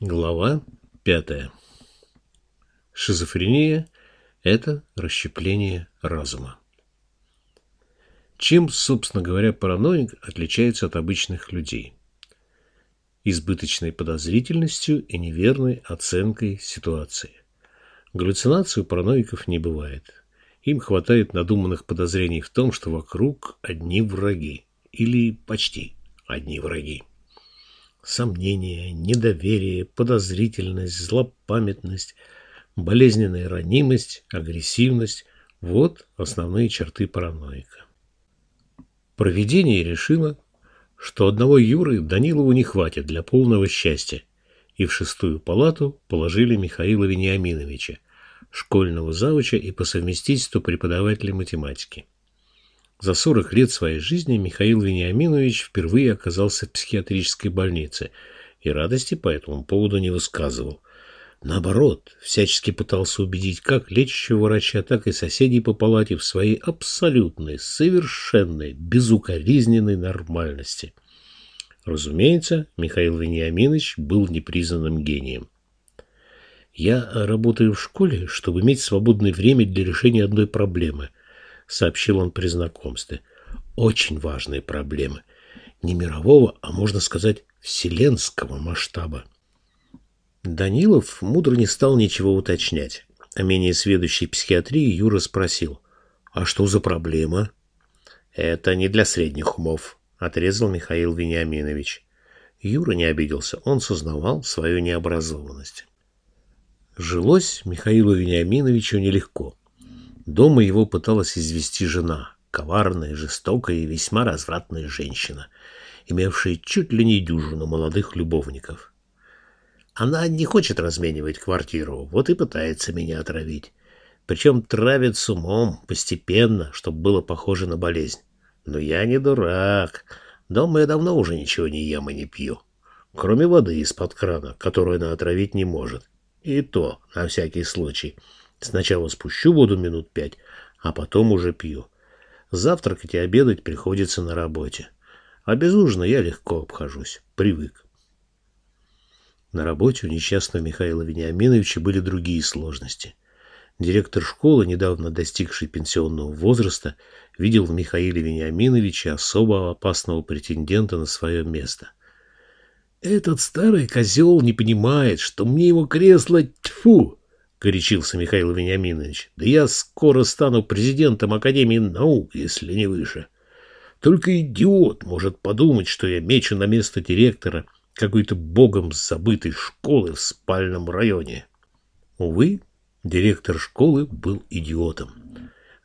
Глава пятая. Шизофрения – это расщепление разума. Чем, собственно говоря, параноик отличается от обычных людей? Избыточной подозрительностью и неверной оценкой ситуации. Галлюцинаций у параноиков не бывает. Им хватает надуманных подозрений в том, что вокруг одни враги. Или почти одни враги. Сомнения, недоверие, подозрительность, злопамятность, болезненная ранимость, агрессивность – вот основные черты параноика. Провидение решило, что одного Юры Данилову не хватит для полного счастья, и в шестую палату положили Михаила Вениаминовича, школьного завуча и по совместительству преподавателя математики. За 40 лет своей жизни Михаил Вениаминович впервые оказался в психиатрической больнице и радости по этому поводу не высказывал. Наоборот, всячески пытался убедить как лечащего врача, так и соседей по палате в своей абсолютной, совершенной, безукоризненной нормальности. Разумеется, Михаил Вениаминович был непризнанным гением. «Я работаю в школе, чтобы иметь свободное время для решения одной проблемы –— сообщил он при знакомстве. «Очень важные проблемы. Не мирового, а, можно сказать, вселенского масштаба». Данилов мудро не стал ничего уточнять. А менее сведущий психиатрии Юра спросил. «А что за проблема?» «Это не для средних умов», — отрезал Михаил Вениаминович. Юра не обиделся, он сознавал свою необразованность. Жилось Михаилу Вениаминовичу нелегко. Дома его пыталась извести жена, коварная, жестокая и весьма развратная женщина, имевшая чуть ли не дюжину молодых любовников. Она не хочет разменивать квартиру, вот и пытается меня отравить. Причем травит с умом, постепенно, чтобы было похоже на болезнь. Но я не дурак. Дома я давно уже ничего не ем и не пью. Кроме воды из-под крана, которую она отравить не может. И то, на всякий случай. Сначала спущу воду минут пять, а потом уже пью. Завтракать и обедать приходится на работе. А без ужина я легко обхожусь. Привык. На работе у несчастного Михаила Вениаминовича были другие сложности. Директор школы, недавно достигший пенсионного возраста, видел в Михаиле Вениаминовиче особо опасного претендента на свое место. «Этот старый козел не понимает, что мне его кресло... Тьфу!» Горячился Михаил Вениаминович. Да я скоро стану президентом Академии наук, если не выше. Только идиот может подумать, что я мечу на место директора какой-то богом забытой школы в спальном районе. Увы, директор школы был идиотом.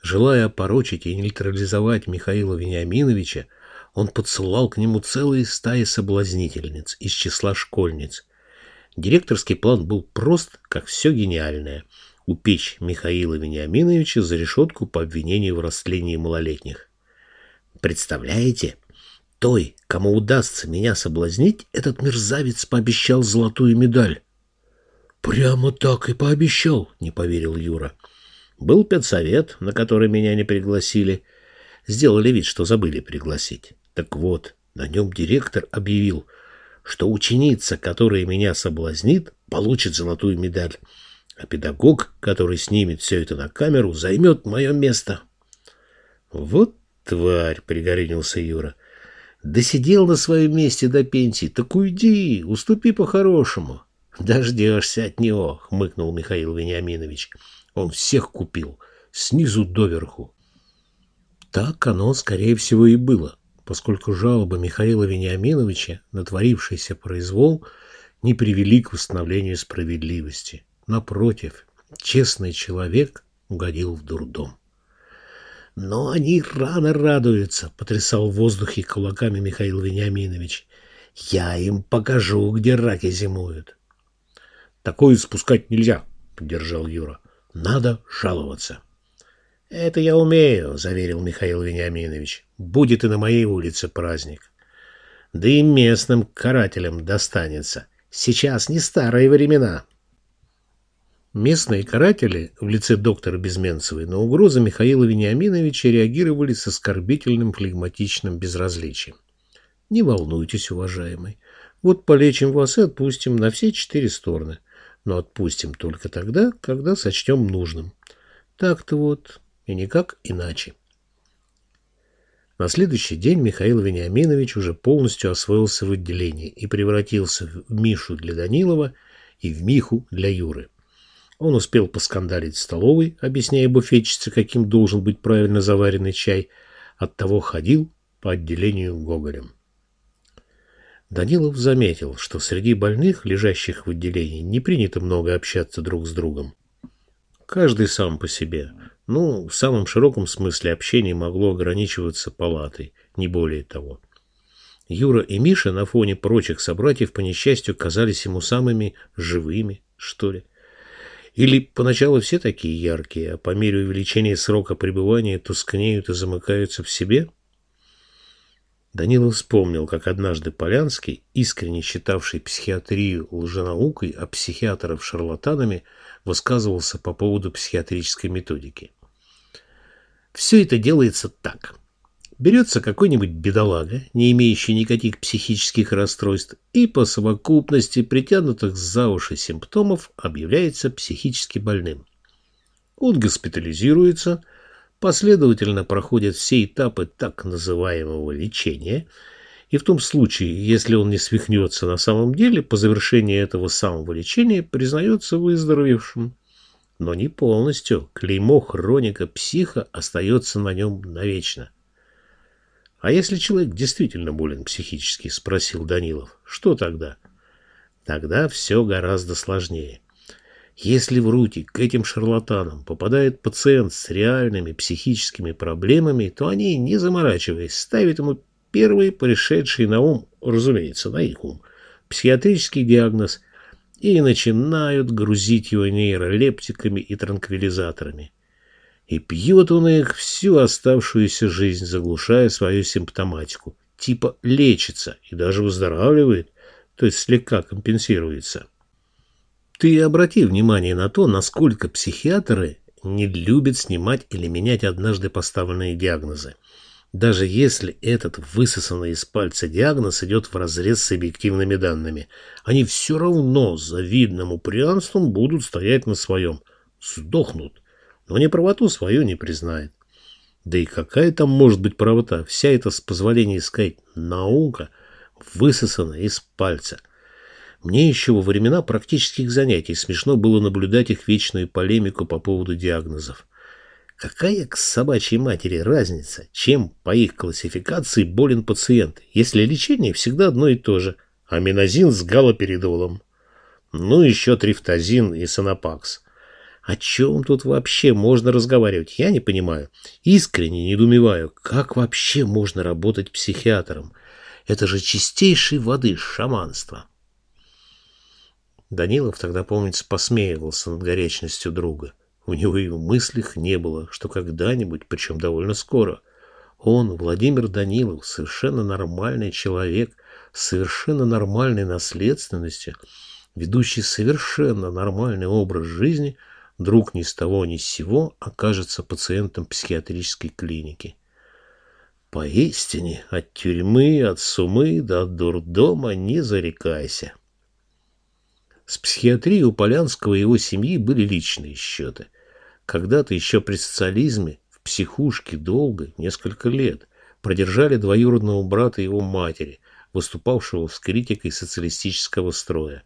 Желая опорочить и нейтрализовать Михаила Вениаминовича, он подсылал к нему целые стаи соблазнительниц из числа школьниц, Директорский план был прост, как все гениальное – упечь Михаила Вениаминовича за решетку по обвинению в растлении малолетних. Представляете, той, кому удастся меня соблазнить, этот мерзавец пообещал золотую медаль. «Прямо так и пообещал», — не поверил Юра. «Был педсовет, на который меня не пригласили. Сделали вид, что забыли пригласить. Так вот, на нем директор объявил — что ученица, которая меня соблазнит, получит золотую медаль, а педагог, который снимет все это на камеру, займет мое место. Вот тварь, пригорюнился Юра. Досидел на своем месте до пенсии, так уйди, уступи по-хорошему. Дождешься от него, хмыкнул Михаил Вениаминович. Он всех купил, снизу доверху. Так оно, скорее всего, и было поскольку жалобы Михаила Вениаминовича на творившийся произвол не привели к восстановлению справедливости. Напротив, честный человек угодил в дурдом. «Но они рано радуются», — потрясал в воздухе кулаками Михаил Вениаминович. «Я им покажу, где раки зимуют». «Такое спускать нельзя», — поддержал Юра. «Надо жаловаться». «Это я умею», — заверил Михаил Вениаминович. «Будет и на моей улице праздник». «Да и местным карателям достанется. Сейчас не старые времена». Местные каратели в лице доктора Безменцевой на угрозы Михаила Вениаминовича реагировали с оскорбительным флегматичным безразличием. «Не волнуйтесь, уважаемый. Вот полечим вас и отпустим на все четыре стороны. Но отпустим только тогда, когда сочтем нужным. Так-то вот, и никак иначе. На следующий день Михаил Вениаминович уже полностью освоился в отделении и превратился в Мишу для Данилова и в Миху для Юры. Он успел поскандалить в столовой, объясняя буфетчице, каким должен быть правильно заваренный чай, оттого ходил по отделению Гоголем. Данилов заметил, что среди больных, лежащих в отделении, не принято много общаться друг с другом. Каждый сам по себе. Ну, в самом широком смысле общение могло ограничиваться палатой, не более того. Юра и Миша на фоне прочих собратьев по несчастью казались ему самыми живыми, что ли. Или поначалу все такие яркие, а по мере увеличения срока пребывания тускнеют и замыкаются в себе – Данилов вспомнил, как однажды Полянский, искренне считавший психиатрию лженаукой, а психиатров шарлатанами, высказывался по поводу психиатрической методики. Все это делается так. Берется какой-нибудь бедолага, не имеющий никаких психических расстройств, и по совокупности притянутых за уши симптомов объявляется психически больным. Он госпитализируется – последовательно проходит все этапы так называемого лечения, и в том случае, если он не свихнется на самом деле, по завершении этого самого лечения признается выздоровевшим. Но не полностью. Клеймо хроника психа остается на нем навечно. «А если человек действительно болен психически?» – спросил Данилов. «Что тогда?» «Тогда все гораздо сложнее». Если в руки к этим шарлатанам попадает пациент с реальными психическими проблемами, то они, не заморачиваясь, ставят ему первый пришедший на ум, разумеется, на их ум, психиатрический диагноз и начинают грузить его нейролептиками и транквилизаторами. И пьет он их всю оставшуюся жизнь, заглушая свою симптоматику. Типа лечится и даже выздоравливает, то есть слегка компенсируется. Ты обрати внимание на то, насколько психиатры не любят снимать или менять однажды поставленные диагнозы. Даже если этот высосанный из пальца диагноз идет вразрез с объективными данными, они все равно с завидным упрямством будут стоять на своем. Сдохнут, но не правоту свою не признает. Да и какая там может быть правота? Вся эта, с позволения сказать, наука высосана из пальца – мне еще во времена практических занятий смешно было наблюдать их вечную полемику по поводу диагнозов. Какая к собачьей матери разница, чем по их классификации болен пациент, если лечение всегда одно и то же – аминозин с галоперидолом. Ну, еще трифтазин и санапакс. О чем тут вообще можно разговаривать, я не понимаю. Искренне недоумеваю, как вообще можно работать психиатром. Это же чистейшей воды шаманство. Данилов тогда, помнится, посмеивался над горячностью друга. У него и в мыслях не было, что когда-нибудь, причем довольно скоро, он, Владимир Данилов, совершенно нормальный человек, с совершенно нормальной наследственностью, ведущий совершенно нормальный образ жизни, вдруг ни с того ни с сего окажется пациентом психиатрической клиники. Поистине, от тюрьмы, от сумы до дурдома не зарекайся. С психиатрией у Полянского и его семьи были личные счеты. Когда-то еще при социализме в психушке долго, несколько лет, продержали двоюродного брата его матери, выступавшего с критикой социалистического строя.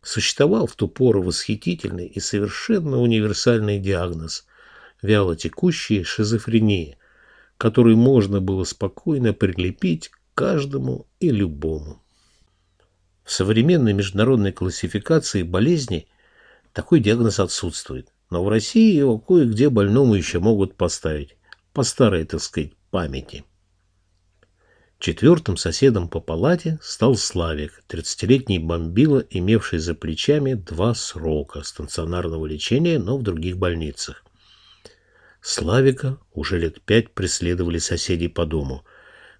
Существовал в ту пору восхитительный и совершенно универсальный диагноз – вялотекущая шизофрения, который можно было спокойно прилепить каждому и любому. В современной международной классификации болезней такой диагноз отсутствует, но в России его кое-где больному еще могут поставить, по старой, так сказать, памяти. Четвертым соседом по палате стал Славик, 30-летний бомбила, имевший за плечами два срока стационарного лечения, но в других больницах. Славика уже лет пять преследовали соседи по дому,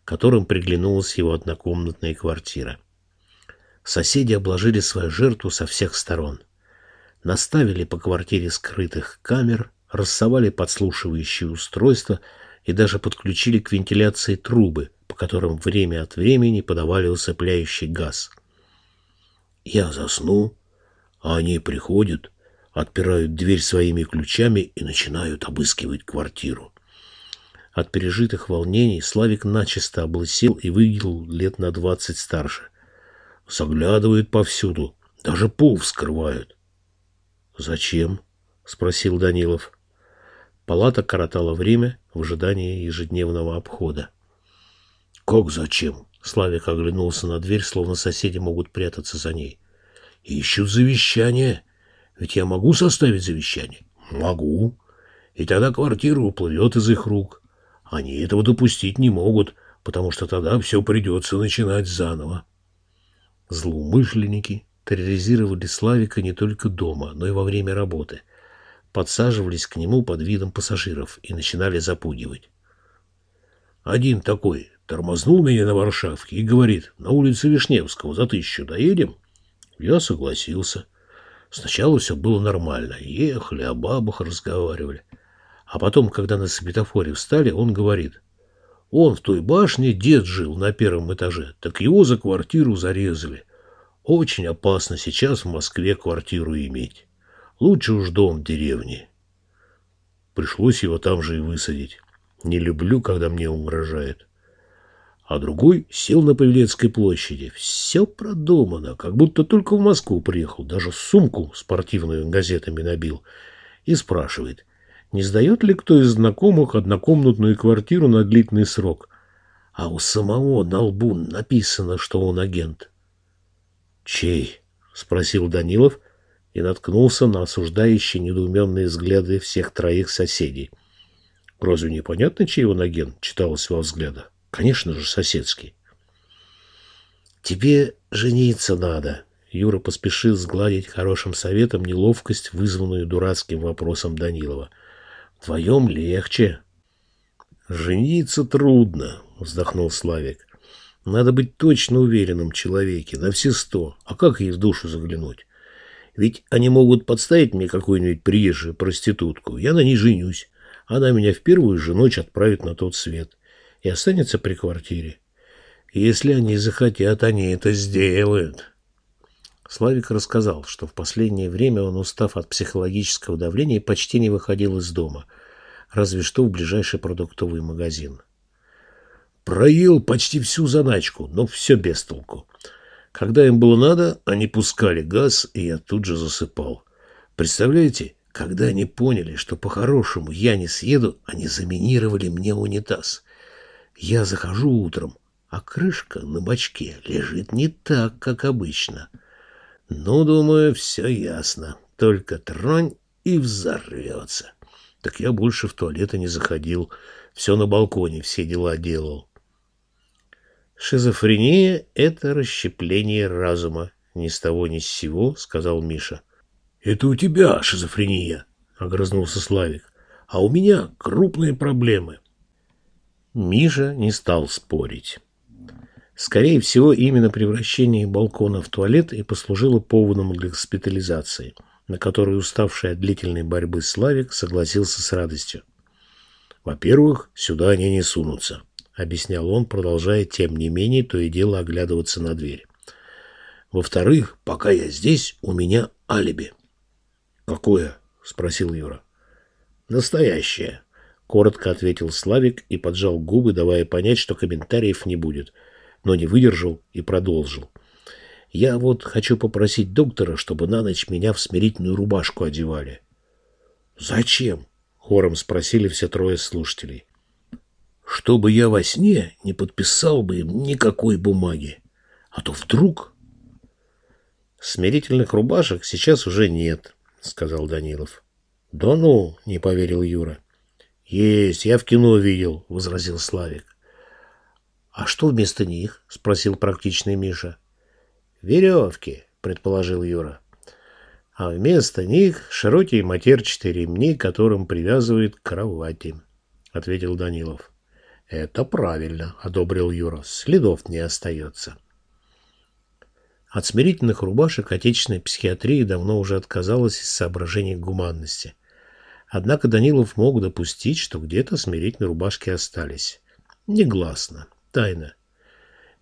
которым приглянулась его однокомнатная квартира. Соседи обложили свою жертву со всех сторон. Наставили по квартире скрытых камер, рассовали подслушивающие устройства и даже подключили к вентиляции трубы, по которым время от времени подавали усыпляющий газ – Я засну, а они приходят, отпирают дверь своими ключами и начинают обыскивать квартиру. От пережитых волнений Славик начисто облысел и выглядел лет на двадцать старше. Заглядывают повсюду, даже пол вскрывают. «Зачем?» — спросил Данилов. Палата коротала время в ожидании ежедневного обхода. «Как зачем?» — Славик оглянулся на дверь, словно соседи могут прятаться за ней. «Ищут завещание. Ведь я могу составить завещание?» «Могу. И тогда квартира уплывет из их рук. Они этого допустить не могут, потому что тогда все придется начинать заново». Злоумышленники терроризировали Славика не только дома, но и во время работы. Подсаживались к нему под видом пассажиров и начинали запугивать. Один такой тормознул меня на Варшавке и говорит, на улице Вишневского за тысячу доедем? Я согласился. Сначала все было нормально. Ехали, о бабах разговаривали. А потом, когда на светофоре встали, он говорит, он в той башне дед жил на первом этаже, так его за квартиру зарезали. Очень опасно сейчас в Москве квартиру иметь. Лучше уж дом в деревне. Пришлось его там же и высадить. Не люблю, когда мне угрожает. А другой сел на Павелецкой площади. Все продумано, как будто только в Москву приехал. Даже сумку спортивную газетами набил. И спрашивает, не сдает ли кто из знакомых однокомнатную квартиру на длительный срок. А у самого на лбу написано, что он агент. «Чей?» — спросил Данилов и наткнулся на осуждающие недоуменные взгляды всех троих соседей. «Разве непонятно, чей он агент?» — читалось во взглядах. «Конечно же, соседский». «Тебе жениться надо», — Юра поспешил сгладить хорошим советом неловкость, вызванную дурацким вопросом Данилова. «Вдвоем легче». «Жениться трудно», — вздохнул Славик. Надо быть точно уверенным человеке, на все сто. А как ей в душу заглянуть? Ведь они могут подставить мне какую-нибудь приезжую проститутку. Я на ней женюсь. Она меня в первую же ночь отправит на тот свет. И останется при квартире. Если они захотят, они это сделают. Славик рассказал, что в последнее время он, устав от психологического давления, почти не выходил из дома, разве что в ближайший продуктовый магазин. Проел почти всю заначку, но все без толку. Когда им было надо, они пускали газ, и я тут же засыпал. Представляете, когда они поняли, что по-хорошему я не съеду, они заминировали мне унитаз. Я захожу утром, а крышка на бачке лежит не так, как обычно. Ну, думаю, все ясно. Только тронь и взорвется. Так я больше в туалет и не заходил. Все на балконе, все дела делал. «Шизофрения — это расщепление разума», — ни с того ни с сего, — сказал Миша. «Это у тебя шизофрения», — огрызнулся Славик. «А у меня крупные проблемы». Миша не стал спорить. Скорее всего, именно превращение балкона в туалет и послужило поводом для госпитализации, на которую уставший от длительной борьбы Славик согласился с радостью. «Во-первых, сюда они не сунутся», — объяснял он, продолжая, тем не менее, то и дело оглядываться на дверь. «Во-вторых, пока я здесь, у меня алиби». «Какое?» — спросил Юра. «Настоящее», — коротко ответил Славик и поджал губы, давая понять, что комментариев не будет, но не выдержал и продолжил. «Я вот хочу попросить доктора, чтобы на ночь меня в смирительную рубашку одевали». «Зачем?» — хором спросили все трое слушателей чтобы я во сне не подписал бы им никакой бумаги. А то вдруг... Смирительных рубашек сейчас уже нет, сказал Данилов. Да ну, не поверил Юра. Есть, я в кино видел, возразил Славик. А что вместо них? спросил практичный Миша. Веревки, предположил Юра. А вместо них широкие матерчатые ремни, которым привязывают кровати, ответил Данилов. Это правильно, одобрил Юра. Следов не остается. От смирительных рубашек отечественная психиатрия давно уже отказалась из соображений гуманности. Однако Данилов мог допустить, что где-то смирительные рубашки остались. Негласно, тайно.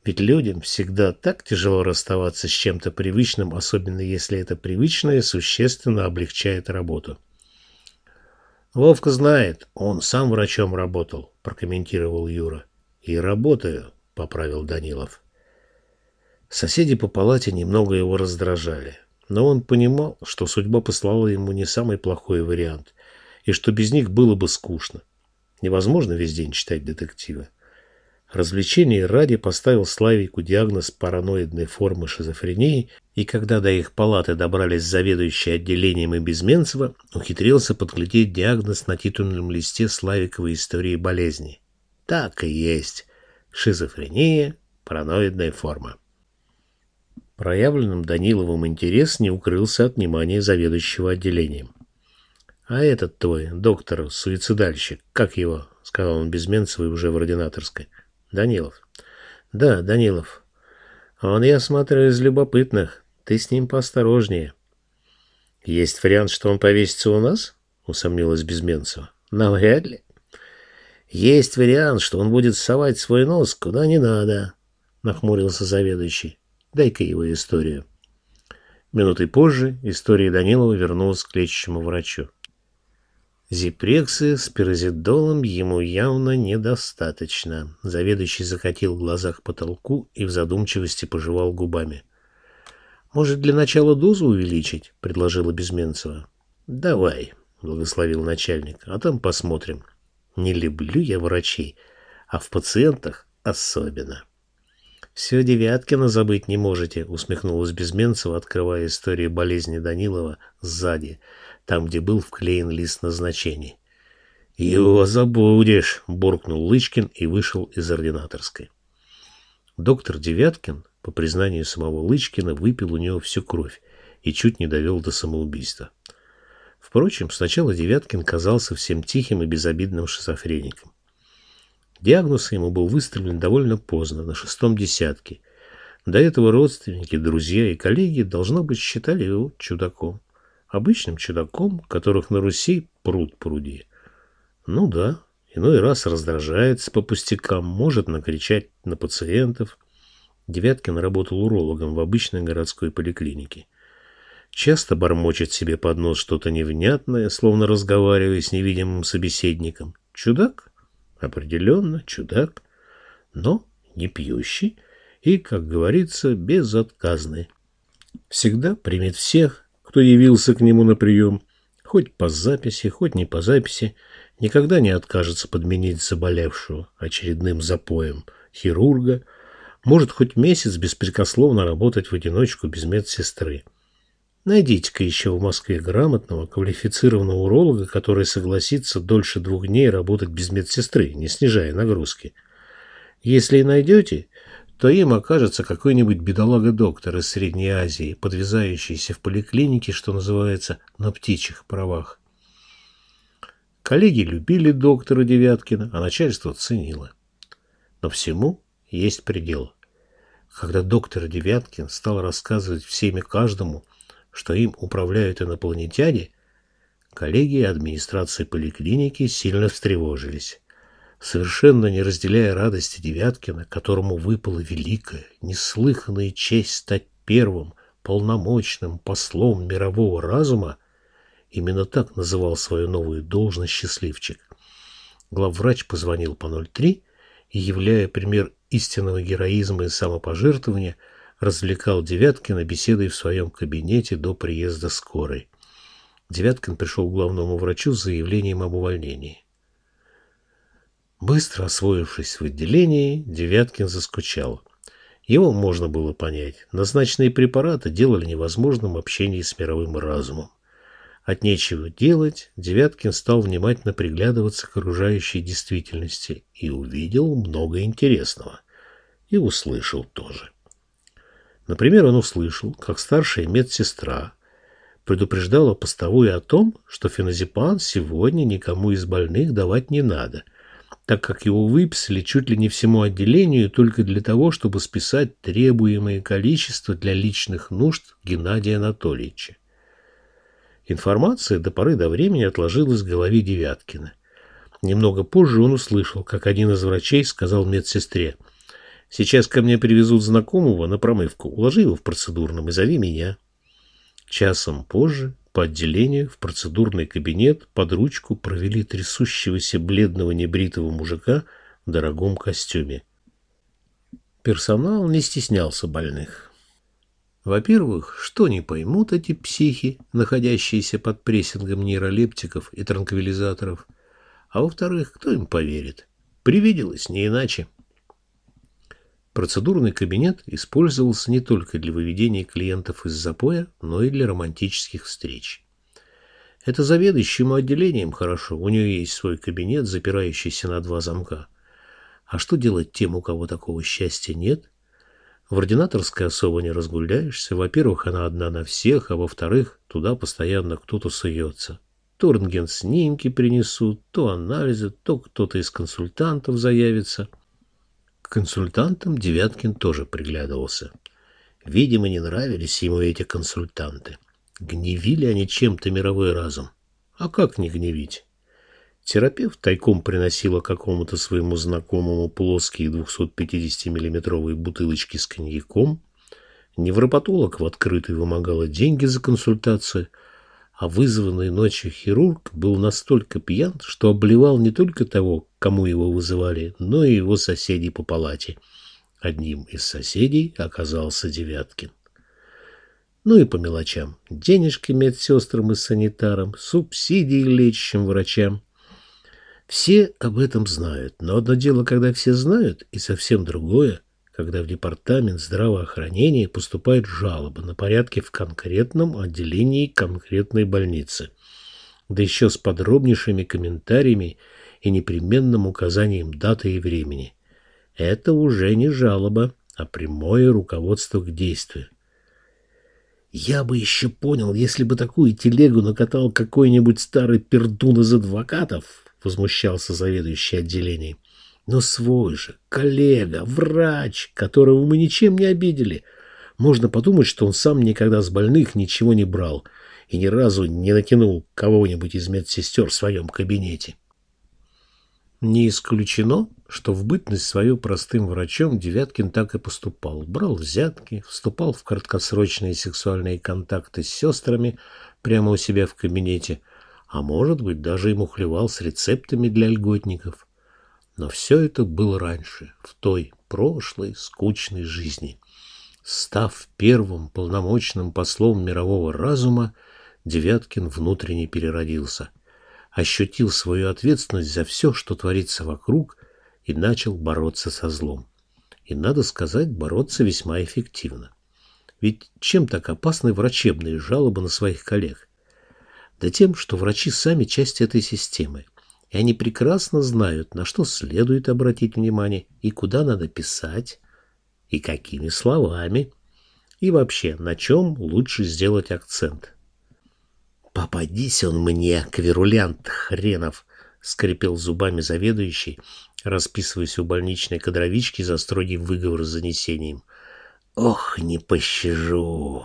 Ведь людям всегда так тяжело расставаться с чем-то привычным, особенно если это привычное существенно облегчает работу. Вовка знает, он сам врачом работал, прокомментировал Юра. И работаю, поправил Данилов. Соседи по палате немного его раздражали, но он понимал, что судьба послала ему не самый плохой вариант, и что без них было бы скучно. Невозможно весь день читать детективы. Развлечение ради поставил Славику диагноз параноидной формы шизофрении, и когда до их палаты добрались заведующий отделением и Безменцева, ухитрился подглядеть диагноз на титульном листе Славиковой истории болезни. Так и есть. Шизофрения, параноидная форма. Проявленным Даниловым интерес не укрылся от внимания заведующего отделением. «А этот твой, доктор-суицидальщик, как его?» — сказал он Безменцевой уже в ординаторской. Данилов. Да, Данилов. Он, я смотрю, из любопытных. Ты с ним поосторожнее. Есть вариант, что он повесится у нас? Усомнилась Безменцева. Навряд ли. Есть вариант, что он будет совать свой нос куда не надо, нахмурился заведующий. Дай-ка его историю. Минутой позже история Данилова вернулась к лечащему врачу. Зипрексы с пиразидолом ему явно недостаточно. Заведующий закатил глаза к потолку и в задумчивости пожевал губами. «Может, для начала дозу увеличить?» — предложила Безменцева. «Давай», — благословил начальник, — «а там посмотрим. Не люблю я врачей, а в пациентах особенно». «Все Девяткина забыть не можете», — усмехнулась Безменцева, открывая историю болезни Данилова сзади — там, где был вклеен лист назначений. «Его забудешь!» — буркнул Лычкин и вышел из ординаторской. Доктор Девяткин, по признанию самого Лычкина, выпил у него всю кровь и чуть не довел до самоубийства. Впрочем, сначала Девяткин казался всем тихим и безобидным шизофреником. Диагноз ему был выставлен довольно поздно, на шестом десятке. До этого родственники, друзья и коллеги, должно быть, считали его чудаком обычным чудаком, которых на Руси пруд пруди. Ну да, иной раз раздражается по пустякам, может накричать на пациентов. Девяткин работал урологом в обычной городской поликлинике. Часто бормочет себе под нос что-то невнятное, словно разговаривая с невидимым собеседником. Чудак? Определенно, чудак. Но не пьющий и, как говорится, безотказный. Всегда примет всех, кто явился к нему на прием, хоть по записи, хоть не по записи, никогда не откажется подменить заболевшего очередным запоем хирурга, может хоть месяц беспрекословно работать в одиночку без медсестры. Найдите-ка еще в Москве грамотного, квалифицированного уролога, который согласится дольше двух дней работать без медсестры, не снижая нагрузки. Если и найдете, то им окажется какой-нибудь бедолага-доктор из Средней Азии, подвязающийся в поликлинике, что называется, на птичьих правах. Коллеги любили доктора Девяткина, а начальство ценило. Но всему есть предел. Когда доктор Девяткин стал рассказывать всеми каждому, что им управляют инопланетяне, коллеги администрации поликлиники сильно встревожились совершенно не разделяя радости Девяткина, которому выпала великая, неслыханная честь стать первым полномочным послом мирового разума, именно так называл свою новую должность счастливчик. Главврач позвонил по 03 и, являя пример истинного героизма и самопожертвования, развлекал Девяткина беседой в своем кабинете до приезда скорой. Девяткин пришел к главному врачу с заявлением об увольнении. Быстро освоившись в отделении, Девяткин заскучал. Его можно было понять. Назначенные препараты делали невозможным общение с мировым разумом. От нечего делать, Девяткин стал внимательно приглядываться к окружающей действительности и увидел много интересного. И услышал тоже. Например, он услышал, как старшая медсестра предупреждала постовую о том, что феназепам сегодня никому из больных давать не надо – так как его выписали чуть ли не всему отделению только для того, чтобы списать требуемое количество для личных нужд Геннадия Анатольевича. Информация до поры до времени отложилась в голове Девяткина. Немного позже он услышал, как один из врачей сказал медсестре, Сейчас ко мне привезут знакомого на промывку. Уложи его в процедурном и зови меня. Часом позже по отделению в процедурный кабинет под ручку провели трясущегося бледного небритого мужика в дорогом костюме. Персонал не стеснялся больных. Во-первых, что не поймут эти психи, находящиеся под прессингом нейролептиков и транквилизаторов, а во-вторых, кто им поверит? Привиделось не иначе. Процедурный кабинет использовался не только для выведения клиентов из запоя, но и для романтических встреч. Это заведующему отделением хорошо, у нее есть свой кабинет, запирающийся на два замка. А что делать тем, у кого такого счастья нет? В ординаторской особо не разгуляешься. Во-первых, она одна на всех, а во-вторых, туда постоянно кто-то суется. То рентген снимки принесут, то анализы, то кто-то из консультантов заявится – консультантам Девяткин тоже приглядывался. Видимо, не нравились ему эти консультанты. Гневили они чем-то мировой разум. А как не гневить? Терапевт тайком приносила какому-то своему знакомому плоские 250-миллиметровые бутылочки с коньяком. Невропатолог в открытую вымогала деньги за консультацию – а вызванный ночью хирург был настолько пьян, что обливал не только того, кому его вызывали, но и его соседей по палате. Одним из соседей оказался Девяткин. Ну и по мелочам. Денежки медсестрам и санитарам, субсидии лечащим врачам. Все об этом знают, но одно дело, когда все знают, и совсем другое — когда в департамент здравоохранения поступает жалоба на порядке в конкретном отделении конкретной больницы, да еще с подробнейшими комментариями и непременным указанием даты и времени. Это уже не жалоба, а прямое руководство к действию. Я бы еще понял, если бы такую телегу накатал какой-нибудь старый пердун из адвокатов, возмущался заведующий отделением. Но свой же, коллега, врач, которого мы ничем не обидели. Можно подумать, что он сам никогда с больных ничего не брал и ни разу не натянул кого-нибудь из медсестер в своем кабинете. Не исключено, что в бытность свою простым врачом Девяткин так и поступал. Брал взятки, вступал в краткосрочные сексуальные контакты с сестрами прямо у себя в кабинете, а может быть, даже ему хлевал с рецептами для льготников. Но все это было раньше, в той прошлой скучной жизни. Став первым полномочным послом мирового разума, Девяткин внутренне переродился, ощутил свою ответственность за все, что творится вокруг, и начал бороться со злом. И, надо сказать, бороться весьма эффективно. Ведь чем так опасны врачебные жалобы на своих коллег? Да тем, что врачи сами часть этой системы и они прекрасно знают, на что следует обратить внимание и куда надо писать, и какими словами, и вообще, на чем лучше сделать акцент. «Попадись он мне, кверулянт хренов!» — скрипел зубами заведующий, расписываясь у больничной кадровички за строгий выговор с занесением. «Ох, не пощажу!»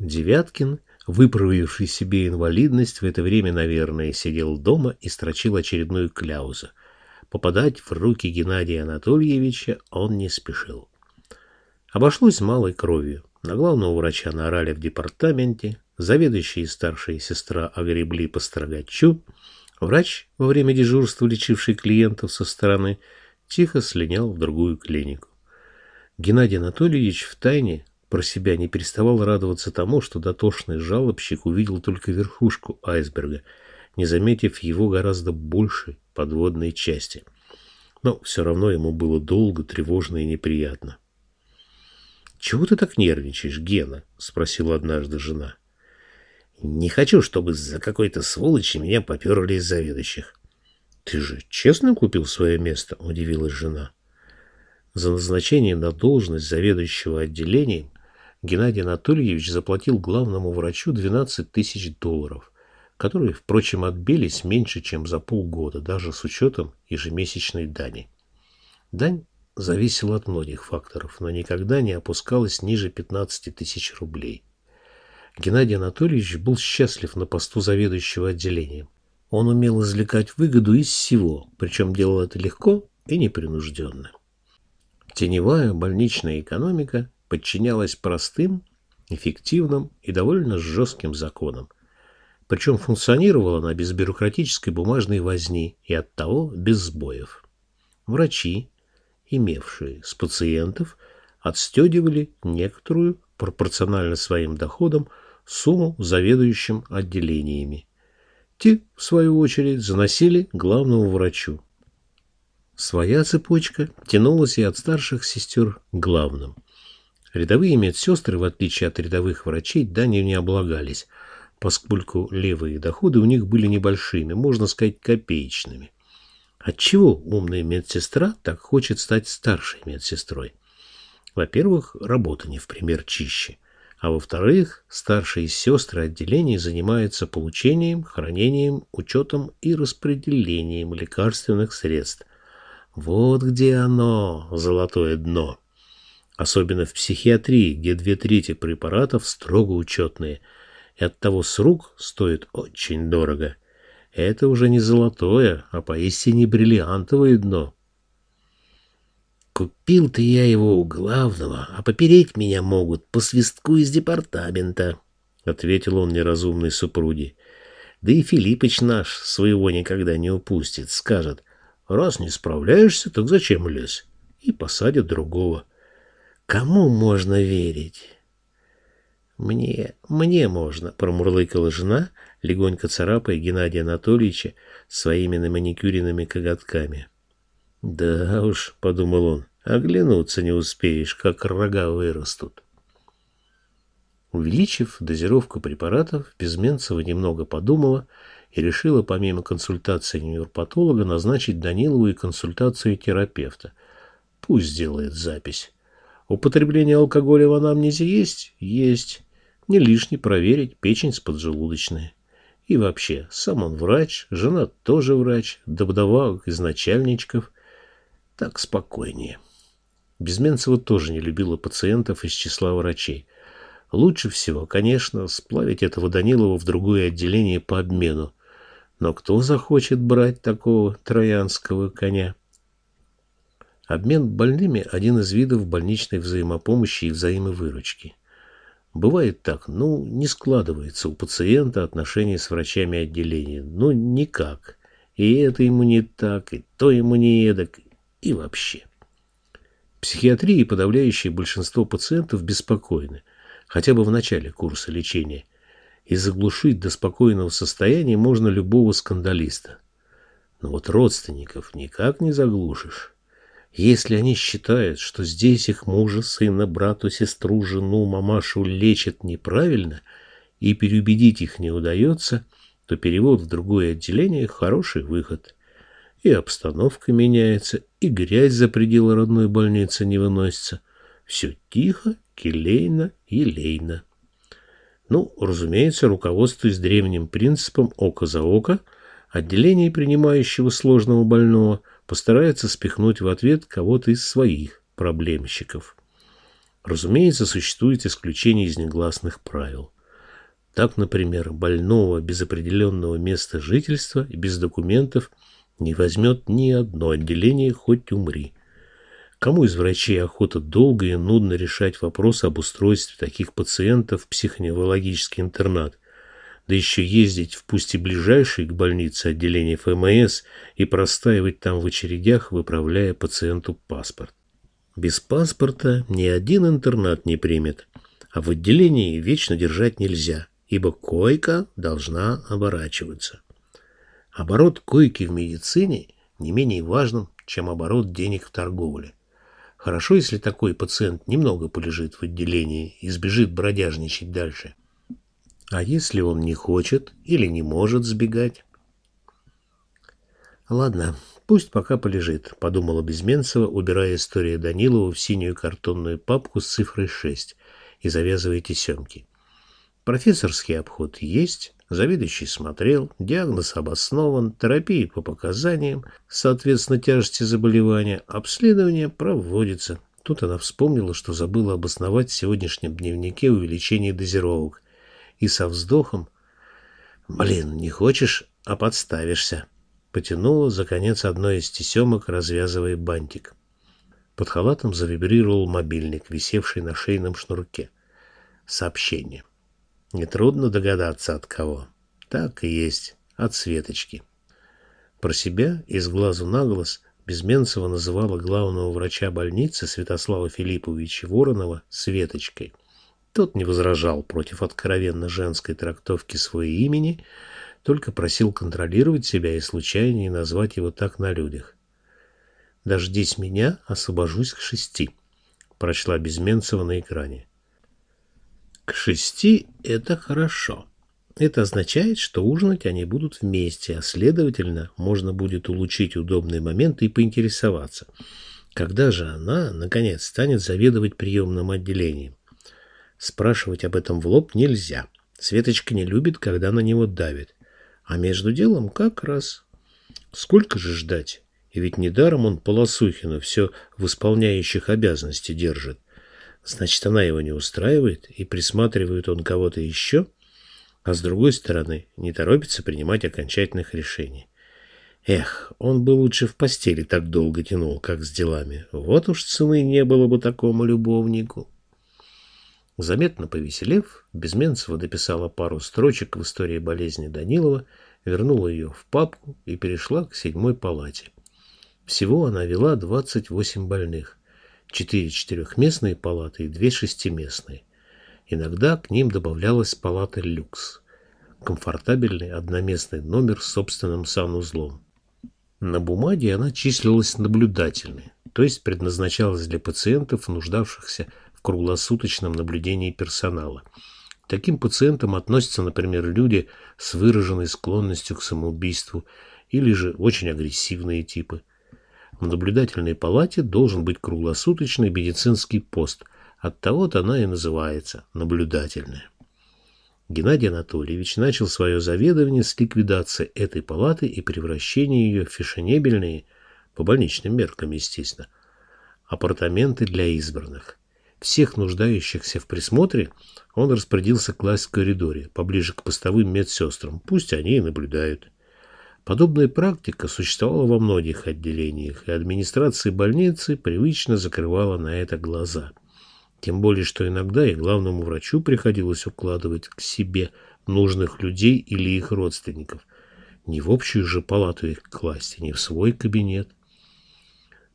Девяткин выправивший себе инвалидность, в это время, наверное, сидел дома и строчил очередную кляузу. Попадать в руки Геннадия Анатольевича он не спешил. Обошлось малой кровью. На главного врача наорали в департаменте, заведующая и старшая сестра огребли по строгачу, врач, во время дежурства лечивший клиентов со стороны, тихо слинял в другую клинику. Геннадий Анатольевич в тайне про себя не переставал радоваться тому, что дотошный жалобщик увидел только верхушку айсберга, не заметив его гораздо большей подводной части. Но все равно ему было долго, тревожно и неприятно. «Чего ты так нервничаешь, Гена?» — спросила однажды жена. «Не хочу, чтобы за какой-то сволочи меня поперли из заведующих». «Ты же честно купил свое место?» — удивилась жена. За назначение на должность заведующего отделением Геннадий Анатольевич заплатил главному врачу 12 тысяч долларов, которые, впрочем, отбились меньше, чем за полгода, даже с учетом ежемесячной дани. Дань зависела от многих факторов, но никогда не опускалась ниже 15 тысяч рублей. Геннадий Анатольевич был счастлив на посту заведующего отделением. Он умел извлекать выгоду из всего, причем делал это легко и непринужденно. Теневая больничная экономика подчинялась простым, эффективным и довольно жестким законам. Причем функционировала она без бюрократической бумажной возни и оттого без сбоев. Врачи, имевшие с пациентов, отстегивали некоторую, пропорционально своим доходам, сумму заведующим отделениями. Те, в свою очередь, заносили главному врачу. Своя цепочка тянулась и от старших сестер главным. Рядовые медсестры, в отличие от рядовых врачей, дани не облагались, поскольку левые доходы у них были небольшими, можно сказать, копеечными. Отчего умная медсестра так хочет стать старшей медсестрой? Во-первых, работа не в пример чище. А во-вторых, старшие сестры отделений занимаются получением, хранением, учетом и распределением лекарственных средств. Вот где оно, золотое дно. Особенно в психиатрии, где две трети препаратов строго учетные, и оттого с рук стоит очень дорого. Это уже не золотое, а поистине бриллиантовое дно. Купил-то я его у главного, а попереть меня могут по свистку из департамента, — ответил он неразумной супруге. Да и Филиппыч наш своего никогда не упустит, скажет, раз не справляешься, так зачем лез? И посадят другого. Кому можно верить? Мне, мне можно, промурлыкала жена, легонько царапая Геннадия Анатольевича своими наманикюренными коготками. Да уж, подумал он, оглянуться не успеешь, как рога вырастут. Увеличив дозировку препаратов, Безменцева немного подумала и решила помимо консультации невропатолога назначить Данилову и консультацию терапевта. Пусть сделает запись. Употребление алкоголя в анамнезе есть? Есть. Не лишне проверить печень с поджелудочной. И вообще, сам он врач, жена тоже врач, да из начальничков. Так спокойнее. Безменцева тоже не любила пациентов из числа врачей. Лучше всего, конечно, сплавить этого Данилова в другое отделение по обмену. Но кто захочет брать такого троянского коня? Обмен больными – один из видов больничной взаимопомощи и взаимовыручки. Бывает так, ну, не складывается у пациента отношения с врачами отделения. Ну, никак. И это ему не так, и то ему не эдак, и вообще. В психиатрии подавляющее большинство пациентов беспокойны, хотя бы в начале курса лечения, и заглушить до спокойного состояния можно любого скандалиста. Но вот родственников никак не заглушишь. Если они считают, что здесь их мужа, сына, брату, сестру, жену, мамашу лечат неправильно, и переубедить их не удается, то перевод в другое отделение – хороший выход и обстановка меняется, и грязь за пределы родной больницы не выносится. Все тихо, келейно, елейно. Ну, разумеется, руководствуясь древним принципом око за око, отделение принимающего сложного больного постарается спихнуть в ответ кого-то из своих проблемщиков. Разумеется, существует исключение из негласных правил. Так, например, больного без определенного места жительства и без документов – не возьмет ни одно отделение, хоть умри. Кому из врачей охота долго и нудно решать вопрос об устройстве таких пациентов в психоневрологический интернат? Да еще ездить в пусть и ближайшее к больнице отделение ФМС и простаивать там в очередях, выправляя пациенту паспорт. Без паспорта ни один интернат не примет, а в отделении вечно держать нельзя, ибо койка должна оборачиваться. Оборот койки в медицине не менее важным, чем оборот денег в торговле. Хорошо, если такой пациент немного полежит в отделении и сбежит бродяжничать дальше. А если он не хочет или не может сбегать? Ладно, пусть пока полежит, подумала Безменцева, убирая историю Данилова в синюю картонную папку с цифрой 6 и завязывая тесемки. Профессорский обход есть, Заведующий смотрел, диагноз обоснован, терапия по показаниям, соответственно тяжести заболевания, обследование проводится. Тут она вспомнила, что забыла обосновать в сегодняшнем дневнике увеличение дозировок. И со вздохом «Блин, не хочешь, а подставишься», потянула за конец одной из тесемок, развязывая бантик. Под халатом завибрировал мобильник, висевший на шейном шнурке. Сообщение. Нетрудно догадаться от кого. Так и есть, от Светочки. Про себя из глазу на глаз Безменцева называла главного врача больницы Святослава Филипповича Воронова Светочкой. Тот не возражал против откровенно женской трактовки своего имени, только просил контролировать себя и случайно не назвать его так на людях. «Дождись меня, освобожусь к шести», — прочла Безменцева на экране. «К шести — это хорошо. Это означает, что ужинать они будут вместе, а следовательно, можно будет улучшить удобный момент и поинтересоваться, когда же она, наконец, станет заведовать приемным отделением. Спрашивать об этом в лоб нельзя. Светочка не любит, когда на него давит. А между делом как раз. Сколько же ждать? И ведь недаром он Полосухину все в исполняющих обязанности держит. Значит, она его не устраивает, и присматривает он кого-то еще, а с другой стороны, не торопится принимать окончательных решений. Эх, он бы лучше в постели так долго тянул, как с делами. Вот уж цены не было бы такому любовнику. Заметно повеселев, Безменцева дописала пару строчек в истории болезни Данилова, вернула ее в папку и перешла к седьмой палате. Всего она вела 28 больных, четыре четырехместные палаты и две шестиместные. Иногда к ним добавлялась палата люкс, комфортабельный одноместный номер с собственным санузлом. На бумаге она числилась наблюдательной, то есть предназначалась для пациентов, нуждавшихся в круглосуточном наблюдении персонала. К таким пациентам относятся, например, люди с выраженной склонностью к самоубийству или же очень агрессивные типы – в наблюдательной палате должен быть круглосуточный медицинский пост. Оттого-то она и называется наблюдательная. Геннадий Анатольевич начал свое заведование с ликвидации этой палаты и превращения ее в фешенебельные, по больничным меркам, естественно, апартаменты для избранных. Всех нуждающихся в присмотре он распорядился класть в коридоре, поближе к постовым медсестрам. Пусть они и наблюдают. Подобная практика существовала во многих отделениях, и администрация больницы привычно закрывала на это глаза. Тем более, что иногда и главному врачу приходилось укладывать к себе нужных людей или их родственников. Не в общую же палату их класть, не в свой кабинет.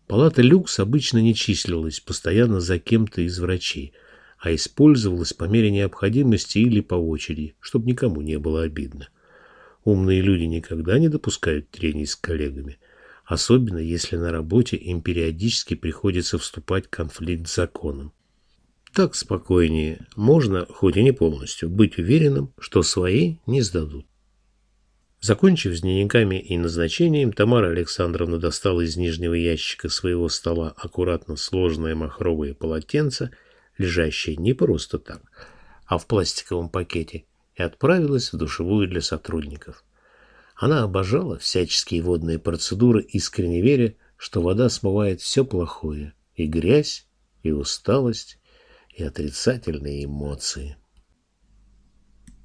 Палата люкс обычно не числилась постоянно за кем-то из врачей, а использовалась по мере необходимости или по очереди, чтобы никому не было обидно. Умные люди никогда не допускают трений с коллегами, особенно если на работе им периодически приходится вступать в конфликт с законом. Так спокойнее можно, хоть и не полностью, быть уверенным, что свои не сдадут. Закончив с дневниками и назначением, Тамара Александровна достала из нижнего ящика своего стола аккуратно сложное махровое полотенце, лежащее не просто так, а в пластиковом пакете, и отправилась в душевую для сотрудников. Она обожала всяческие водные процедуры, искренне веря, что вода смывает все плохое, и грязь, и усталость, и отрицательные эмоции.